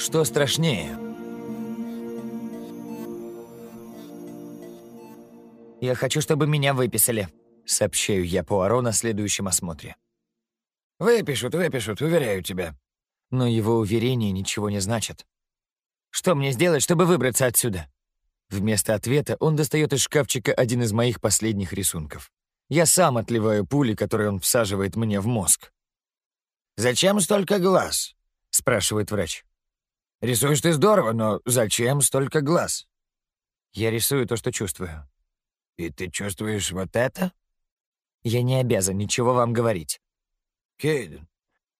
Что страшнее? «Я хочу, чтобы меня выписали», — сообщаю я Пуаро на следующем осмотре. «Выпишут, выпишут, уверяю тебя». Но его уверения ничего не значат. «Что мне сделать, чтобы выбраться отсюда?» Вместо ответа он достает из шкафчика один из моих последних рисунков. Я сам отливаю пули, которые он всаживает мне в мозг. «Зачем столько глаз?» — спрашивает врач. «Рисуешь ты здорово, но зачем столько глаз?» «Я рисую то, что чувствую». «И ты чувствуешь вот это?» «Я не обязан ничего вам говорить». «Кейден,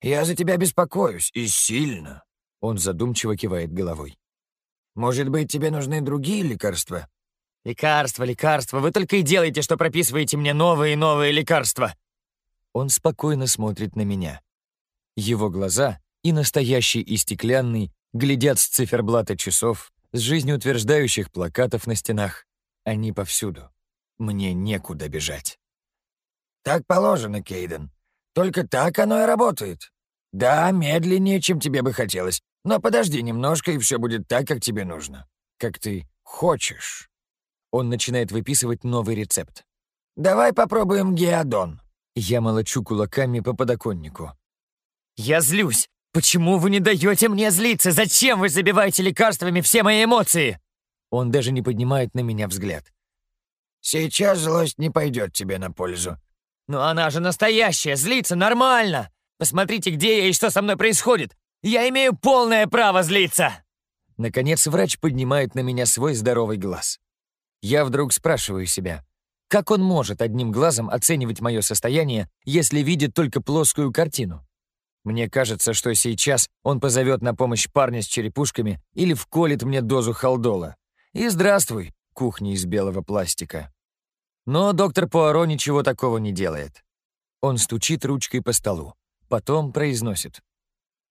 я за тебя беспокоюсь, и сильно». Он задумчиво кивает головой. «Может быть, тебе нужны другие лекарства?» «Лекарства, лекарства, вы только и делаете, что прописываете мне новые и новые лекарства!» Он спокойно смотрит на меня. Его глаза, и настоящий, и стеклянный, глядят с циферблата часов, с жизнеутверждающих плакатов на стенах. Они повсюду. Мне некуда бежать. «Так положено, Кейден. Только так оно и работает. Да, медленнее, чем тебе бы хотелось, но подожди немножко, и все будет так, как тебе нужно. Как ты хочешь». Он начинает выписывать новый рецепт. «Давай попробуем геодон». Я молочу кулаками по подоконнику. «Я злюсь! Почему вы не даете мне злиться? Зачем вы забиваете лекарствами все мои эмоции?» Он даже не поднимает на меня взгляд. «Сейчас злость не пойдет тебе на пользу». «Но она же настоящая, злиться нормально! Посмотрите, где я и что со мной происходит! Я имею полное право злиться!» Наконец врач поднимает на меня свой здоровый глаз. Я вдруг спрашиваю себя, как он может одним глазом оценивать мое состояние, если видит только плоскую картину? Мне кажется, что сейчас он позовет на помощь парня с черепушками или вколет мне дозу халдола. И здравствуй, кухня из белого пластика. Но доктор Пуаро ничего такого не делает. Он стучит ручкой по столу, потом произносит.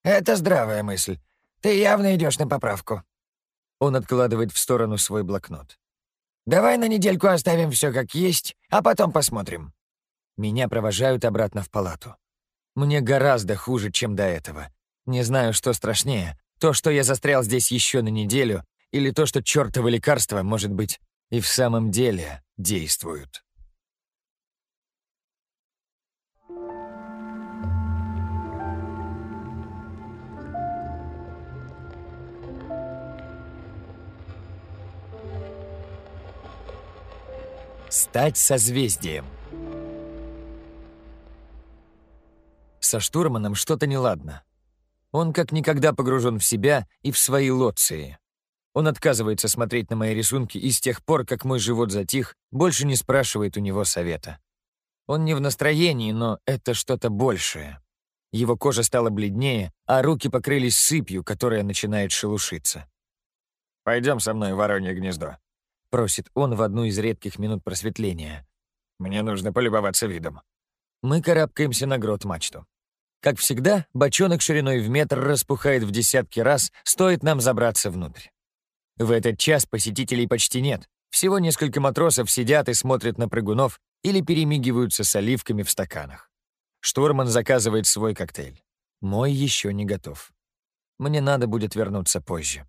«Это здравая мысль. Ты явно идешь на поправку». Он откладывает в сторону свой блокнот. «Давай на недельку оставим все как есть, а потом посмотрим». Меня провожают обратно в палату. Мне гораздо хуже, чем до этого. Не знаю, что страшнее. То, что я застрял здесь еще на неделю, или то, что чертовы лекарства, может быть, и в самом деле действуют. Стать созвездием. Со штурманом что-то неладно. Он как никогда погружен в себя и в свои лоции. Он отказывается смотреть на мои рисунки и с тех пор, как мой живот затих, больше не спрашивает у него совета. Он не в настроении, но это что-то большее. Его кожа стала бледнее, а руки покрылись сыпью, которая начинает шелушиться. «Пойдем со мной в Воронье гнездо», — просит он в одну из редких минут просветления. «Мне нужно полюбоваться видом». Мы карабкаемся на грот-мачту. Как всегда, бочонок шириной в метр распухает в десятки раз, стоит нам забраться внутрь. В этот час посетителей почти нет. Всего несколько матросов сидят и смотрят на прыгунов или перемигиваются с оливками в стаканах. Штурман заказывает свой коктейль. Мой еще не готов. Мне надо будет вернуться позже.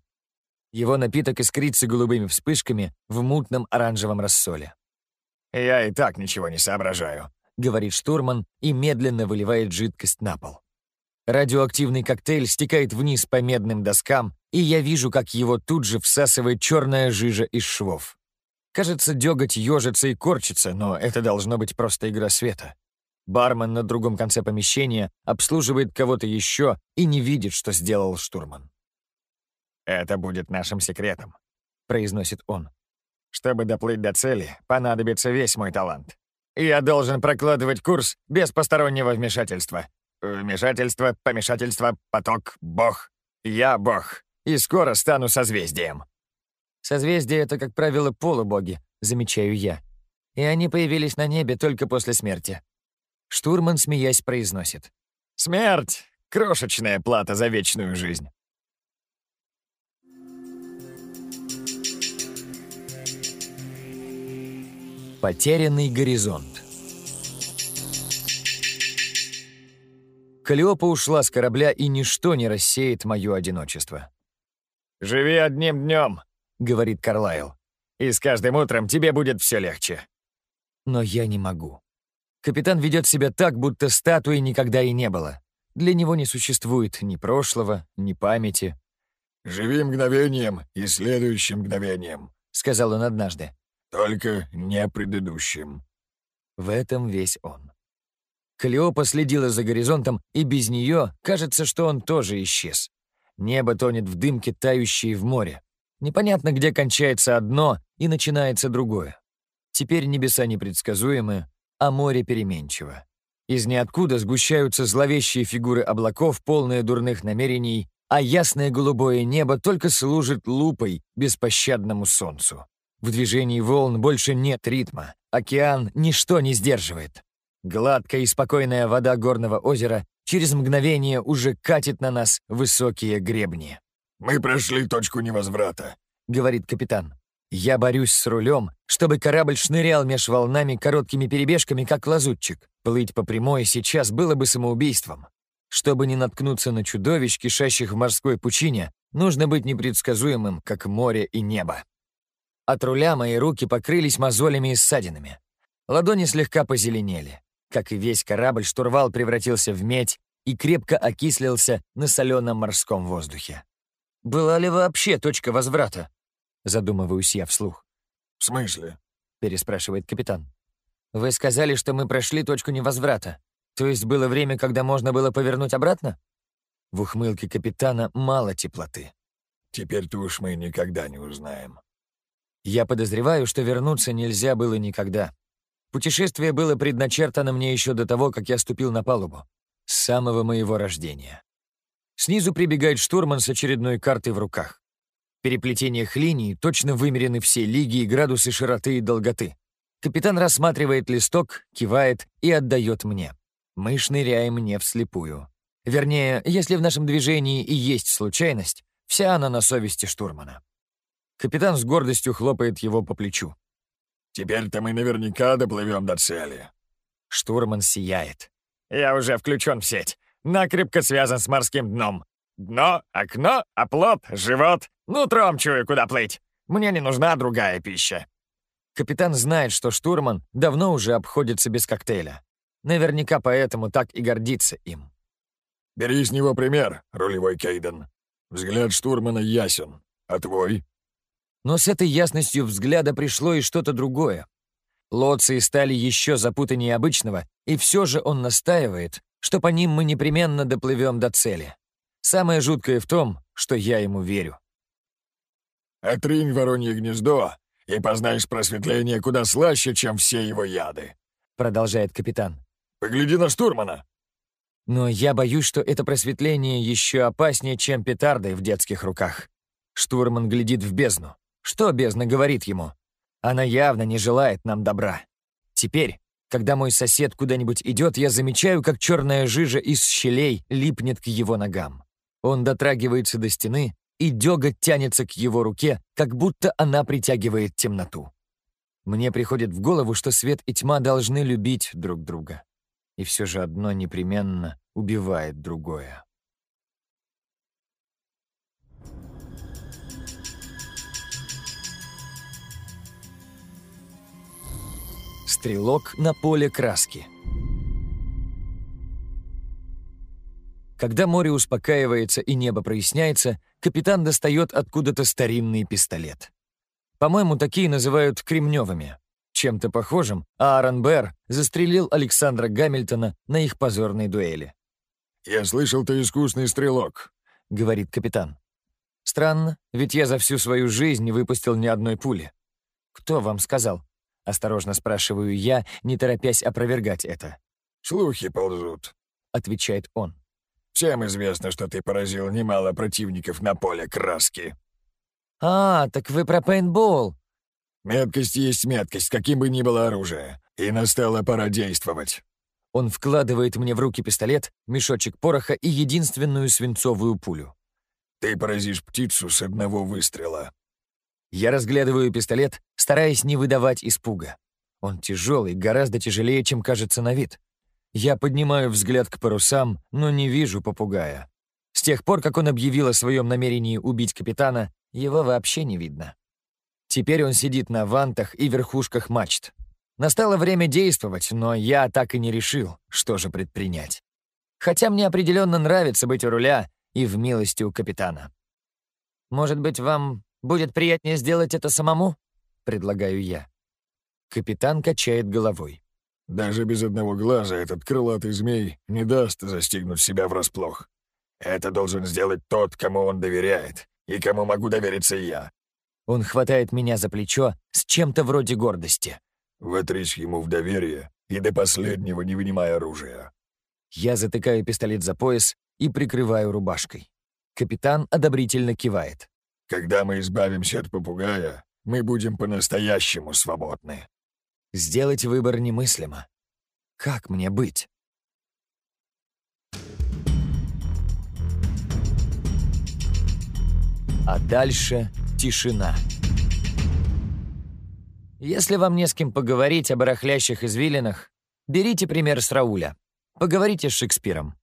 Его напиток искрится голубыми вспышками в мутном оранжевом рассоле. «Я и так ничего не соображаю», говорит штурман и медленно выливает жидкость на пол. Радиоактивный коктейль стекает вниз по медным доскам, и я вижу, как его тут же всасывает черная жижа из швов. Кажется, деготь ежится и корчится, но это должно быть просто игра света. Бармен на другом конце помещения обслуживает кого-то еще и не видит, что сделал штурман. «Это будет нашим секретом», — произносит он. «Чтобы доплыть до цели, понадобится весь мой талант. Я должен прокладывать курс без постороннего вмешательства. Вмешательство, помешательство, поток, бог. Я бог, и скоро стану созвездием. Созвездия — это, как правило, полубоги, замечаю я. И они появились на небе только после смерти. Штурман, смеясь, произносит. «Смерть — крошечная плата за вечную жизнь». Потерянный горизонт. Калиопа ушла с корабля, и ничто не рассеет мое одиночество. «Живи одним днем», — говорит Карлайл. «И с каждым утром тебе будет все легче». Но я не могу. Капитан ведет себя так, будто статуи никогда и не было. Для него не существует ни прошлого, ни памяти. «Живи мгновением и следующим мгновением», — сказал он однажды. «Только не предыдущим». В этом весь он. Калиопа следила за горизонтом, и без нее кажется, что он тоже исчез. Небо тонет в дымке, тающей в море. Непонятно, где кончается одно и начинается другое. Теперь небеса непредсказуемы, а море переменчиво. Из ниоткуда сгущаются зловещие фигуры облаков, полные дурных намерений, а ясное голубое небо только служит лупой беспощадному солнцу. В движении волн больше нет ритма, океан ничто не сдерживает. Гладкая и спокойная вода горного озера через мгновение уже катит на нас высокие гребни. «Мы прошли точку невозврата», — говорит капитан. Я борюсь с рулем, чтобы корабль шнырял меж волнами короткими перебежками, как лазутчик. Плыть по прямой сейчас было бы самоубийством. Чтобы не наткнуться на чудовищ, кишащих в морской пучине, нужно быть непредсказуемым, как море и небо. От руля мои руки покрылись мозолями и ссадинами. Ладони слегка позеленели. Как и весь корабль, штурвал превратился в медь и крепко окислился на соленом морском воздухе. Была ли вообще точка возврата? Задумываюсь я вслух. «В смысле?» — переспрашивает капитан. «Вы сказали, что мы прошли точку невозврата. То есть было время, когда можно было повернуть обратно?» В ухмылке капитана мало теплоты. «Теперь-то уж мы никогда не узнаем». Я подозреваю, что вернуться нельзя было никогда. Путешествие было предначертано мне еще до того, как я ступил на палубу. С самого моего рождения. Снизу прибегает штурман с очередной картой в руках. В переплетениях линий точно вымерены все лиги и градусы широты и долготы. Капитан рассматривает листок, кивает и отдает мне. Мы шныряем не вслепую. Вернее, если в нашем движении и есть случайность, вся она на совести штурмана. Капитан с гордостью хлопает его по плечу. Теперь-то мы наверняка доплывем до цели». Штурман сияет. «Я уже включен в сеть. Накрепко связан с морским дном. Дно, окно, оплот, живот. Нутром чую, куда плыть. Мне не нужна другая пища». Капитан знает, что штурман давно уже обходится без коктейля. Наверняка поэтому так и гордится им. «Бери с него пример, рулевой Кейден. Взгляд штурмана ясен. А твой?» Но с этой ясностью взгляда пришло и что-то другое. Лоции стали еще запутаннее обычного, и все же он настаивает, что по ним мы непременно доплывем до цели. Самое жуткое в том, что я ему верю. «Отринь воронье гнездо, и познаешь просветление куда слаще, чем все его яды», — продолжает капитан. «Погляди на штурмана». Но я боюсь, что это просветление еще опаснее, чем петарды в детских руках. Штурман глядит в бездну. Что бездна говорит ему? Она явно не желает нам добра. Теперь, когда мой сосед куда-нибудь идет, я замечаю, как черная жижа из щелей липнет к его ногам. Он дотрагивается до стены, и дёготь тянется к его руке, как будто она притягивает темноту. Мне приходит в голову, что свет и тьма должны любить друг друга. И все же одно непременно убивает другое. Стрелок на поле краски. Когда море успокаивается и небо проясняется, капитан достает откуда-то старинный пистолет. По-моему, такие называют кремневыми. Чем-то похожим Аарон Берр застрелил Александра Гамильтона на их позорной дуэли. «Я слышал, ты искусный стрелок», — говорит капитан. «Странно, ведь я за всю свою жизнь не выпустил ни одной пули. Кто вам сказал?» — осторожно спрашиваю я, не торопясь опровергать это. «Слухи ползут», — отвечает он. «Всем известно, что ты поразил немало противников на поле краски». «А, так вы про пейнтбол». «Меткость есть меткость, каким бы ни было оружие, и настала пора действовать». Он вкладывает мне в руки пистолет, мешочек пороха и единственную свинцовую пулю. «Ты поразишь птицу с одного выстрела». Я разглядываю пистолет, стараясь не выдавать испуга. Он тяжелый, гораздо тяжелее, чем кажется на вид. Я поднимаю взгляд к парусам, но не вижу попугая. С тех пор, как он объявил о своем намерении убить капитана, его вообще не видно. Теперь он сидит на вантах и верхушках мачт. Настало время действовать, но я так и не решил, что же предпринять. Хотя мне определенно нравится быть у руля и в милости у капитана. «Может быть, вам будет приятнее сделать это самому?» — предлагаю я. Капитан качает головой. «Даже без одного глаза этот крылатый змей не даст застигнуть себя врасплох. Это должен сделать тот, кому он доверяет, и кому могу довериться я». Он хватает меня за плечо с чем-то вроде гордости. «Вотрись ему в доверие и до последнего не вынимай оружия». Я затыкаю пистолет за пояс и прикрываю рубашкой. Капитан одобрительно кивает. «Когда мы избавимся от попугая, мы будем по-настоящему свободны». Сделать выбор немыслимо. Как мне быть? А дальше тишина. Если вам не с кем поговорить о барахлящих извилинах, берите пример с Рауля. Поговорите с Шекспиром.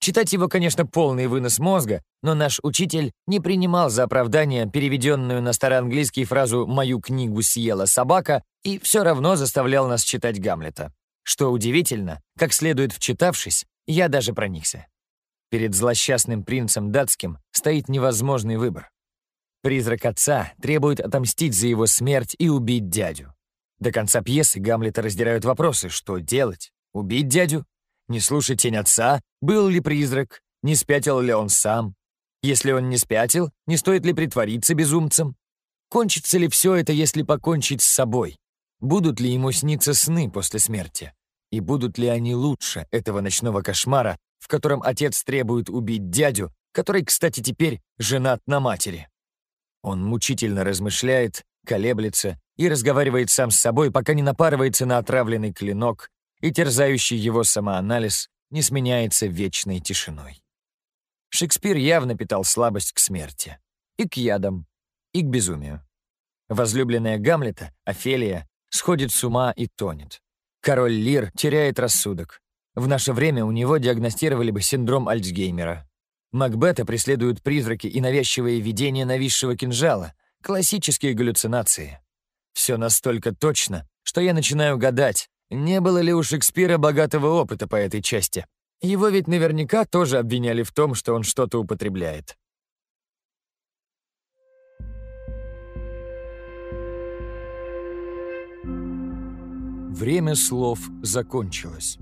Читать его, конечно, полный вынос мозга, но наш учитель не принимал за оправдание переведенную на староанглийский фразу «мою книгу съела собака» и все равно заставлял нас читать Гамлета. Что удивительно, как следует вчитавшись, я даже проникся. Перед злосчастным принцем датским стоит невозможный выбор. Призрак отца требует отомстить за его смерть и убить дядю. До конца пьесы Гамлета раздирают вопросы, что делать? Убить дядю не слушай тень отца, был ли призрак, не спятил ли он сам. Если он не спятил, не стоит ли притвориться безумцем? Кончится ли все это, если покончить с собой? Будут ли ему сниться сны после смерти? И будут ли они лучше этого ночного кошмара, в котором отец требует убить дядю, который, кстати, теперь женат на матери? Он мучительно размышляет, колеблется и разговаривает сам с собой, пока не напарывается на отравленный клинок, и терзающий его самоанализ не сменяется вечной тишиной. Шекспир явно питал слабость к смерти. И к ядам, и к безумию. Возлюбленная Гамлета, Офелия, сходит с ума и тонет. Король Лир теряет рассудок. В наше время у него диагностировали бы синдром Альцгеймера. Макбета преследуют призраки и навязчивые видения нависшего кинжала, классические галлюцинации. Все настолько точно, что я начинаю гадать, не было ли у Шекспира богатого опыта по этой части? Его ведь наверняка тоже обвиняли в том, что он что-то употребляет. Время слов закончилось.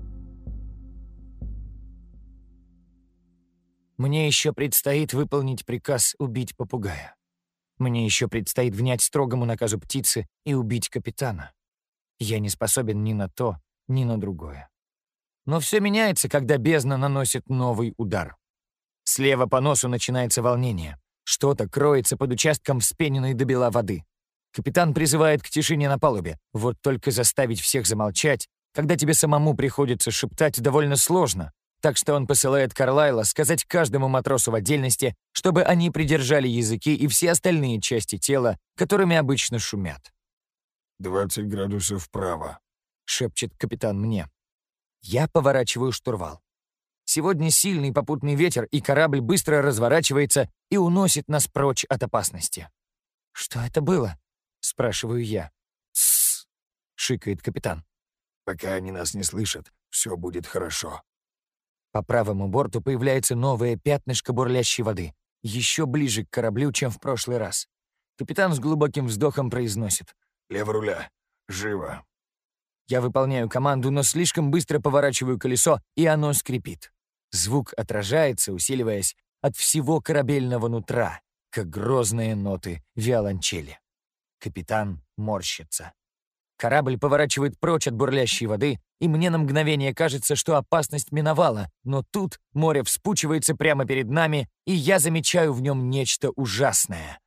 Мне еще предстоит выполнить приказ убить попугая. Мне еще предстоит внять строгому наказу птицы и убить капитана. Я не способен ни на то, ни на другое. Но все меняется, когда бездна наносит новый удар. Слева по носу начинается волнение. Что-то кроется под участком вспененной до бела воды. Капитан призывает к тишине на палубе. Вот только заставить всех замолчать, когда тебе самому приходится шептать, довольно сложно. Так что он посылает Карлайла сказать каждому матросу в отдельности, чтобы они придержали языки и все остальные части тела, которыми обычно шумят. «Двадцать градусов вправо», — шепчет капитан мне. Я поворачиваю штурвал. Сегодня сильный попутный ветер, и корабль быстро разворачивается и уносит нас прочь от опасности. «Что это было?» — спрашиваю я. «Тссс», — шикает капитан. «Пока они нас не слышат, все будет хорошо». По правому борту появляется новое пятнышко бурлящей воды, еще ближе к кораблю, чем в прошлый раз. Капитан с глубоким вздохом произносит. Лево руля. Живо. Я выполняю команду, но слишком быстро поворачиваю колесо, и оно скрипит. Звук отражается, усиливаясь от всего корабельного нутра, как грозные ноты виолончели. Капитан морщится. Корабль поворачивает прочь от бурлящей воды, и мне на мгновение кажется, что опасность миновала, но тут море вспучивается прямо перед нами, и я замечаю в нем нечто ужасное.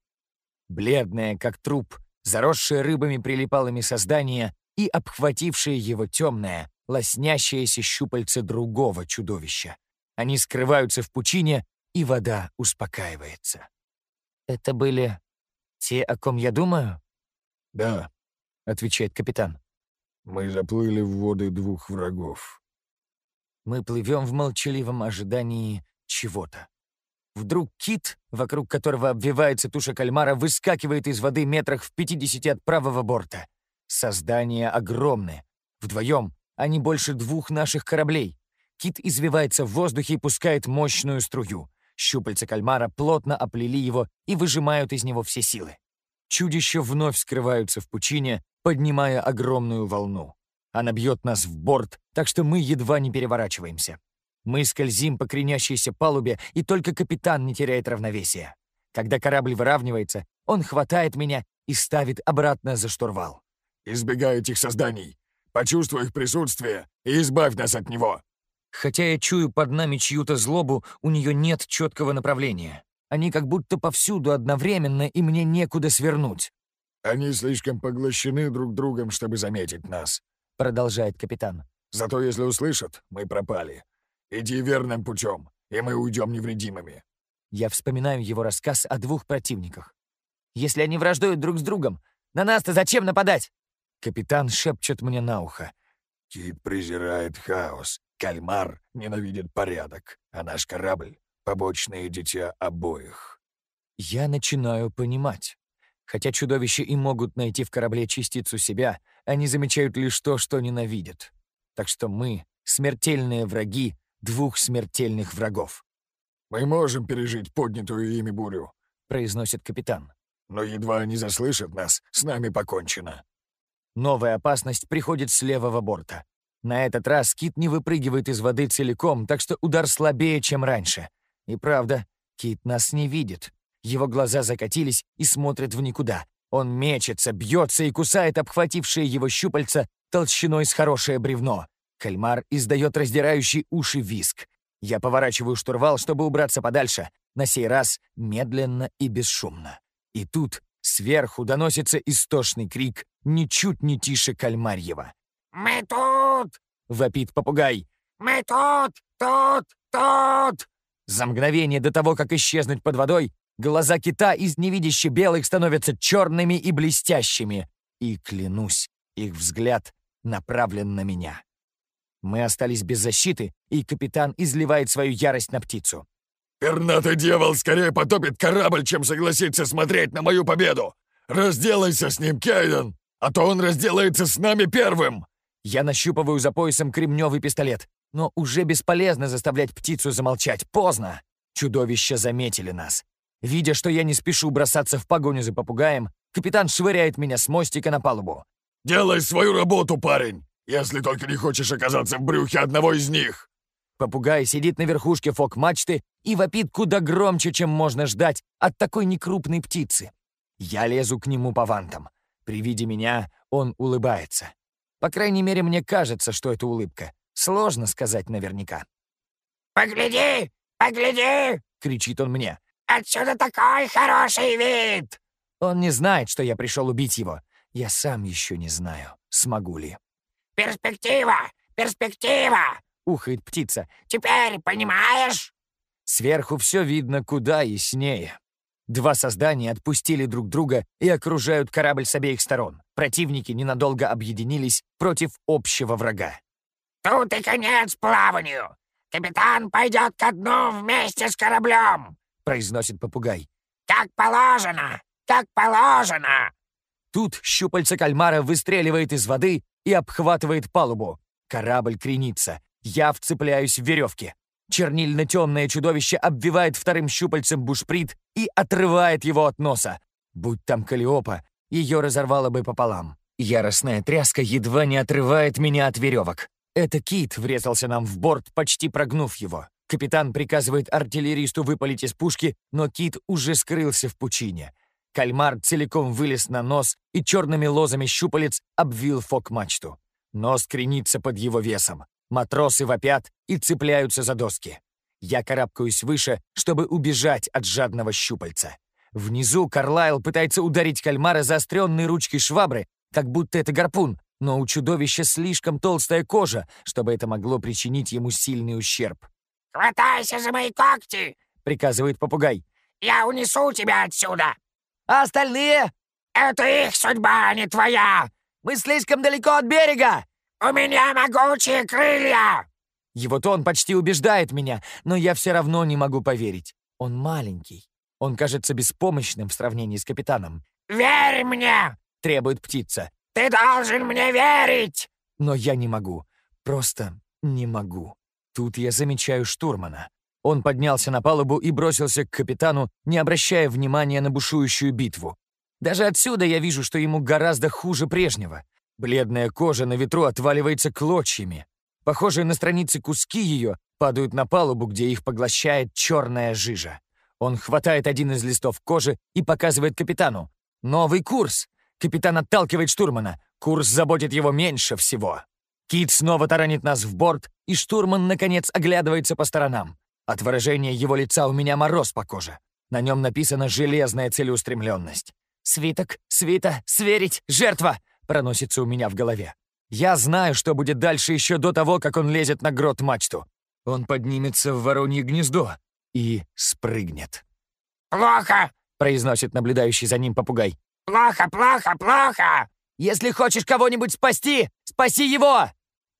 Бледное, как труп, заросшее рыбами прилипалыми создания и обхватившее его темное, лоснящееся щупальце другого чудовища. Они скрываются в пучине, и вода успокаивается. «Это были те, о ком я думаю?» «Да», — отвечает капитан. «Мы заплыли в воды двух врагов». Мы плывем в молчаливом ожидании чего-то. Вдруг кит, вокруг которого обвивается туша кальмара, выскакивает из воды метрах в 50 от правого борта. Создания огромные. Вдвоем они больше двух наших кораблей. Кит извивается в воздухе и пускает мощную струю. Щупальца кальмара плотно оплели его и выжимают из него все силы. Чудища вновь скрываются в пучине, поднимая огромную волну. Она бьет нас в борт, так что мы едва не переворачиваемся. Мы скользим по кренящейся палубе, и только капитан не теряет равновесия. Когда корабль выравнивается, он хватает меня и ставит обратно за штурвал. «Избегай этих созданий. Почувствуй их присутствие и избавь нас от него». Хотя я чую под нами чью-то злобу, у нее нет четкого направления. Они как будто повсюду одновременно, и мне некуда свернуть. «Они слишком поглощены друг другом, чтобы заметить нас», — продолжает капитан. «Зато если услышат, мы пропали. Иди верным путем, и мы уйдем невредимыми». Я вспоминаю его рассказ о двух противниках. «Если они враждуют друг с другом, на нас-то зачем нападать?» Капитан шепчет мне на ухо. «Кит презирает хаос, кальмар ненавидит порядок, а наш корабль — побочное дитя обоих». Я начинаю понимать. Хотя чудовища и могут найти в корабле частицу себя, они замечают лишь то, что ненавидят. Так что мы — смертельные враги двух смертельных врагов. «Мы можем пережить поднятую ими бурю», — произносит капитан. «Но едва они заслышат нас, с нами покончено». Новая опасность приходит с левого борта. На этот раз кит не выпрыгивает из воды целиком, так что удар слабее, чем раньше. И правда, кит нас не видит. Его глаза закатились и смотрят в никуда. Он мечется, бьется и кусает обхватившие его щупальца толщиной с хорошее бревно. Кальмар издает раздирающий уши виск. Я поворачиваю штурвал, чтобы убраться подальше, на сей раз медленно и бесшумно. И тут сверху доносится истошный крик, ничуть не тише кальмарьева. «Мы тут!» — вопит попугай. «Мы тут! Тут! Тут!» За мгновение до того, как исчезнуть под водой, глаза кита из невидяще белых становятся черными и блестящими. И, клянусь, их взгляд направлен на меня. Мы остались без защиты, и капитан изливает свою ярость на птицу. «Пернатый дьявол скорее потопит корабль, чем согласится смотреть на мою победу! Разделайся с ним, Кейден, а то он разделается с нами первым!» Я нащупываю за поясом кремневый пистолет, но уже бесполезно заставлять птицу замолчать. Поздно. Чудовища заметили нас. Видя, что я не спешу бросаться в погоню за попугаем, капитан швыряет меня с мостика на палубу. «Делай свою работу, парень! Если только не хочешь оказаться в брюхе одного из них!» Попугай сидит на верхушке фок-мачты и вопит куда громче, чем можно ждать от такой некрупной птицы. Я лезу к нему по вантам. При виде меня он улыбается. По крайней мере, мне кажется, что это улыбка. Сложно сказать наверняка. «Погляди! Погляди!» — кричит он мне. «Отсюда такой хороший вид!» Он не знает, что я пришел убить его. Я сам еще не знаю, смогу ли. «Перспектива! Перспектива!» — ухает птица. «Теперь понимаешь?» Сверху все видно куда яснее. Два создания отпустили друг друга и окружают корабль с обеих сторон. Противники ненадолго объединились против общего врага. «Тут и конец плаванию! Капитан пойдет ко дну вместе с кораблем!» — произносит попугай. «Как положено! Как положено!» Тут щупальца кальмара выстреливает из воды и обхватывает палубу. Корабль кренится. Я вцепляюсь в веревки. Чернильно-темное чудовище обвивает вторым щупальцем бушприт и отрывает его от носа. Будь там Калиопа, ее разорвало бы пополам. Яростная тряска едва не отрывает меня от веревок. Это кит врезался нам в борт, почти прогнув его. Капитан приказывает артиллеристу выпалить из пушки, но кит уже скрылся в пучине. Кальмар целиком вылез на нос и черными лозами щупалец обвил фок-мачту. Нос кренится под его весом. Матросы вопят и цепляются за доски. Я карабкаюсь выше, чтобы убежать от жадного щупальца. Внизу Карлайл пытается ударить кальмара заостренной ручкой швабры, как будто это гарпун, но у чудовища слишком толстая кожа, чтобы это могло причинить ему сильный ущерб. «Хватайся за мои когти!» — приказывает попугай. «Я унесу тебя отсюда!» «А остальные?» «Это их судьба, а не твоя!» «Мы слишком далеко от берега!» «У меня могучие крылья!» Его тон почти убеждает меня, но я все равно не могу поверить. Он маленький. Он кажется беспомощным в сравнении с капитаном. «Верь мне!» — требует птица. «Ты должен мне верить!» Но я не могу. Просто не могу. Тут я замечаю штурмана. Он поднялся на палубу и бросился к капитану, не обращая внимания на бушующую битву. Даже отсюда я вижу, что ему гораздо хуже прежнего. Бледная кожа на ветру отваливается клочьями. Похожие на страницы куски ее падают на палубу, где их поглощает черная жижа. Он хватает один из листов кожи и показывает капитану. «Новый курс!» Капитан отталкивает штурмана. Курс заботит его меньше всего. Кит снова таранит нас в борт, и штурман, наконец, оглядывается по сторонам. От выражения его лица у меня мороз по коже. На нем написана железная целеустремленность. «Свиток, свита, сверить, жертва!» проносится у меня в голове. Я знаю, что будет дальше еще до того, как он лезет на грот-мачту. Он поднимется в воронье гнездо и спрыгнет. «Плохо!» — произносит наблюдающий за ним попугай. «Плохо, плохо, плохо!» «Если хочешь кого-нибудь спасти, спаси его!»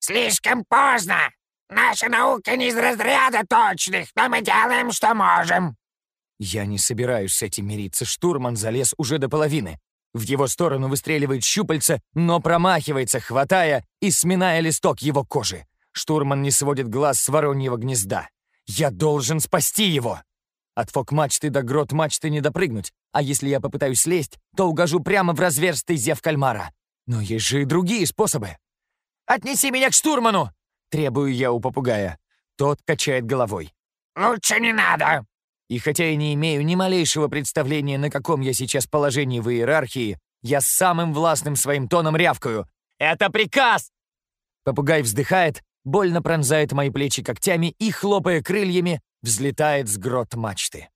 «Слишком поздно! Наша наука не из разряда точных, но мы делаем, что можем!» Я не собираюсь с этим мириться. Штурман залез уже до половины. В его сторону выстреливает щупальца, но промахивается, хватая и сминая листок его кожи. Штурман не сводит глаз с вороньего гнезда. Я должен спасти его! От фок-мачты до грот-мачты не допрыгнуть, а если я попытаюсь слезть, то угожу прямо в разверстый зев кальмара. Но есть же и другие способы. «Отнеси меня к штурману!» — требую я у попугая. Тот качает головой. «Лучше не надо!» И хотя я не имею ни малейшего представления, на каком я сейчас положении в иерархии, я самым властным своим тоном рявкаю. «Это приказ!» Попугай вздыхает, больно пронзает мои плечи когтями и, хлопая крыльями, взлетает с грот мачты.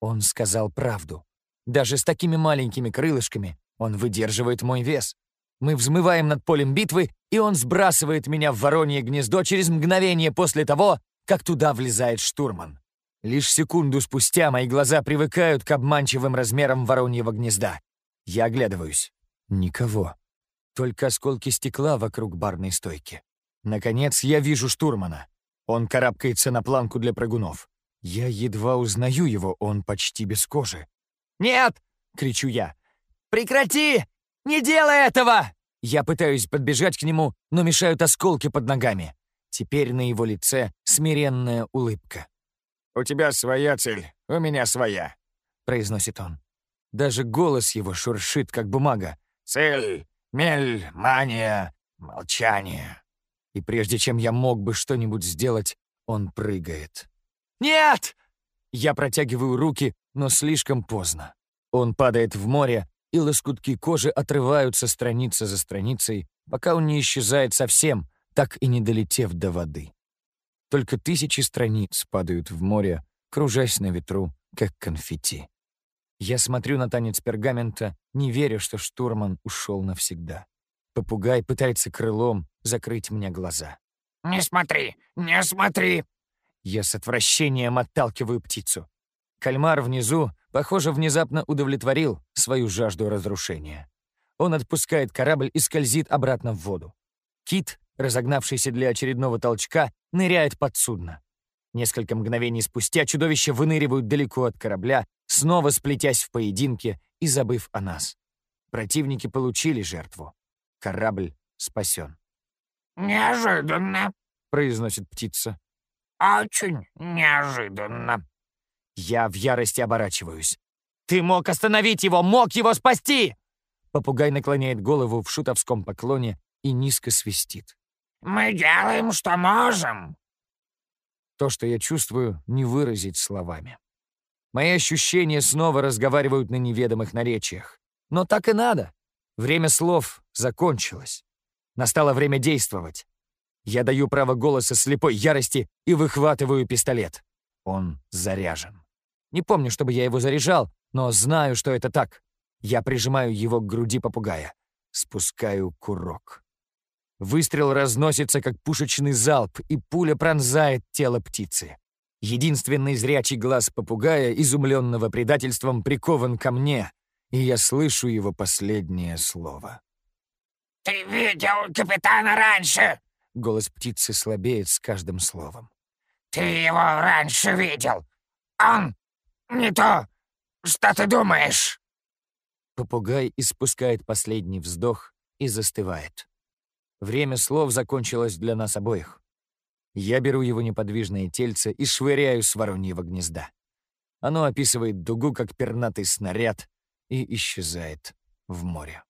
Он сказал правду. Даже с такими маленькими крылышками он выдерживает мой вес. Мы взмываем над полем битвы, и он сбрасывает меня в воронье гнездо через мгновение после того, как туда влезает штурман. Лишь секунду спустя мои глаза привыкают к обманчивым размерам вороньего гнезда. Я оглядываюсь. Никого. Только осколки стекла вокруг барной стойки. Наконец я вижу штурмана. Он карабкается на планку для прыгунов. Я едва узнаю его, он почти без кожи. «Нет!» — кричу я. «Прекрати! Не делай этого!» Я пытаюсь подбежать к нему, но мешают осколки под ногами. Теперь на его лице смиренная улыбка. «У тебя своя цель, у меня своя», — произносит он. Даже голос его шуршит, как бумага. «Цель, мель, мания, молчание». И прежде чем я мог бы что-нибудь сделать, он прыгает. «Нет!» Я протягиваю руки, но слишком поздно. Он падает в море, и лоскутки кожи отрываются страница за страницей, пока он не исчезает совсем, так и не долетев до воды. Только тысячи страниц падают в море, кружась на ветру, как конфетти. Я смотрю на танец пергамента, не веря, что штурман ушел навсегда. Попугай пытается крылом закрыть мне глаза. «Не смотри, не смотри!» Я с отвращением отталкиваю птицу. Кальмар внизу, похоже, внезапно удовлетворил свою жажду разрушения. Он отпускает корабль и скользит обратно в воду. Кит разогнавшийся для очередного толчка, ныряет под судно. Несколько мгновений спустя чудовища выныривают далеко от корабля, снова сплетясь в поединке и забыв о нас. Противники получили жертву. Корабль спасен. «Неожиданно», — произносит птица. «Очень неожиданно». Я в ярости оборачиваюсь. «Ты мог остановить его, мог его спасти!» Попугай наклоняет голову в шутовском поклоне и низко свистит. Мы делаем, что можем. То, что я чувствую, не выразить словами. Мои ощущения снова разговаривают на неведомых наречиях. Но так и надо. Время слов закончилось. Настало время действовать. Я даю право голоса слепой ярости и выхватываю пистолет. Он заряжен. Не помню, чтобы я его заряжал, но знаю, что это так. Я прижимаю его к груди попугая. Спускаю курок. Выстрел разносится, как пушечный залп, и пуля пронзает тело птицы. Единственный зрячий глаз попугая, изумленного предательством, прикован ко мне, и я слышу его последнее слово. «Ты видел капитана раньше?» Голос птицы слабеет с каждым словом. «Ты его раньше видел. Он не то, что ты думаешь!» Попугай испускает последний вздох и застывает. Время слов закончилось для нас обоих. Я беру его неподвижное тельце и швыряю с вороньего гнезда. Оно описывает дугу, как пернатый снаряд, и исчезает в море.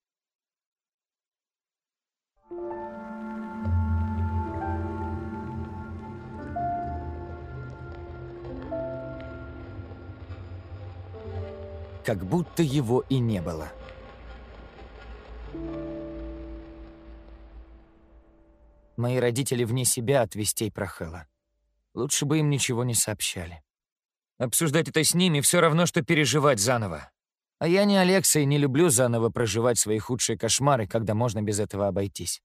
Как будто его и не было. Мои родители вне себя от вестей про Хэлла. Лучше бы им ничего не сообщали. Обсуждать это с ними все равно, что переживать заново. А я не Алекса и не люблю заново проживать свои худшие кошмары, когда можно без этого обойтись.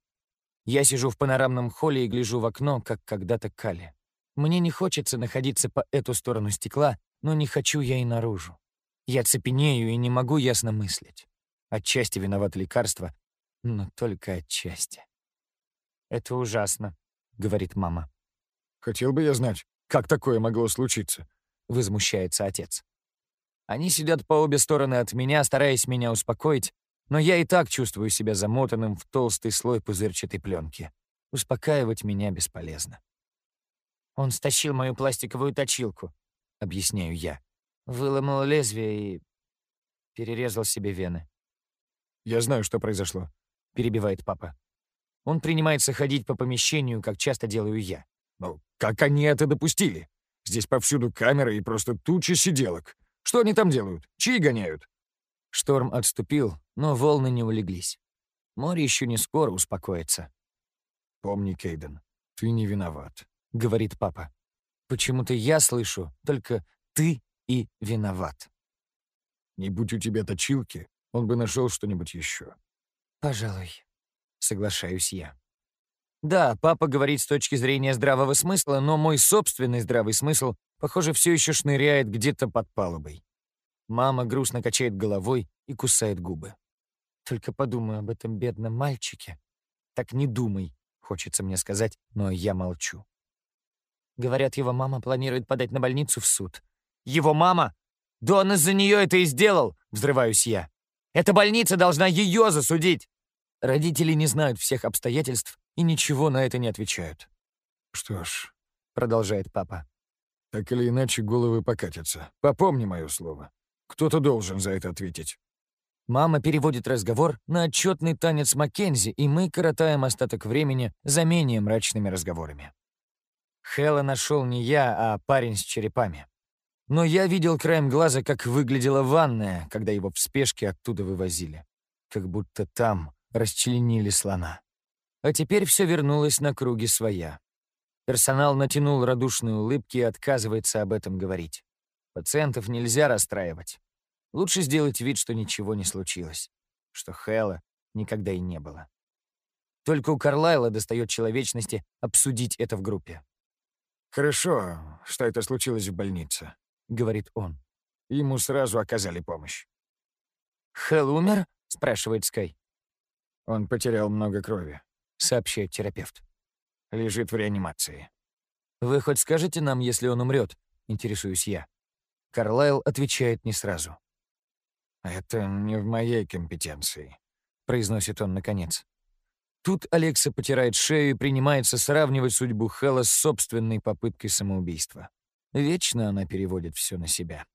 Я сижу в панорамном холле и гляжу в окно, как когда-то Кали. Мне не хочется находиться по эту сторону стекла, но не хочу я и наружу. Я цепенею и не могу ясно мыслить. Отчасти виноват лекарство, но только отчасти. «Это ужасно», — говорит мама. «Хотел бы я знать, как такое могло случиться», — возмущается отец. Они сидят по обе стороны от меня, стараясь меня успокоить, но я и так чувствую себя замотанным в толстый слой пузырчатой пленки. Успокаивать меня бесполезно. «Он стащил мою пластиковую точилку», — объясняю я. Выломал лезвие и перерезал себе вены. «Я знаю, что произошло», — перебивает папа. Он принимается ходить по помещению, как часто делаю я. «Ну, как они это допустили? Здесь повсюду камеры и просто туча сиделок. Что они там делают? Чьи гоняют?» Шторм отступил, но волны не улеглись. Море еще не скоро успокоится. «Помни, Кейден, ты не виноват», — говорит папа. «Почему-то я слышу только «ты» и «виноват». «Не будь у тебя точилки, он бы нашел что-нибудь еще». «Пожалуй», соглашаюсь я. Да, папа говорит с точки зрения здравого смысла, но мой собственный здравый смысл, похоже, все еще шныряет где-то под палубой. Мама грустно качает головой и кусает губы. Только подумаю об этом бедном мальчике. Так не думай, хочется мне сказать, но я молчу. Говорят, его мама планирует подать на больницу в суд. Его мама? Да он из-за нее это и сделал, взрываюсь я. Эта больница должна ее засудить. Родители не знают всех обстоятельств и ничего на это не отвечают. «Что ж», — продолжает папа, — «так или иначе головы покатятся. Попомни мое слово. Кто-то должен за это ответить». Мама переводит разговор на отчетный танец Маккензи, и мы коротаем остаток времени за менее мрачными разговорами. Хэлла нашел не я, а парень с черепами. Но я видел краем глаза, как выглядела ванная, когда его в спешке оттуда вывозили. Как будто там расчленили слона. А теперь все вернулось на круги своя. Персонал натянул радушные улыбки и отказывается об этом говорить. Пациентов нельзя расстраивать. Лучше сделать вид, что ничего не случилось. Что Хэлла никогда и не было. Только у Карлайла достает человечности обсудить это в группе. «Хорошо, что это случилось в больнице», — говорит он. Ему сразу оказали помощь. «Хелл умер?» — спрашивает Скай. Он потерял много крови, сообщает терапевт. Лежит в реанимации. Вы хоть скажете нам, если он умрет? Интересуюсь я. Карлайл отвечает не сразу. «Это не в моей компетенции», — произносит он наконец. Тут Алекса потирает шею и принимается сравнивать судьбу Хэлла с собственной попыткой самоубийства. Вечно она переводит все на себя.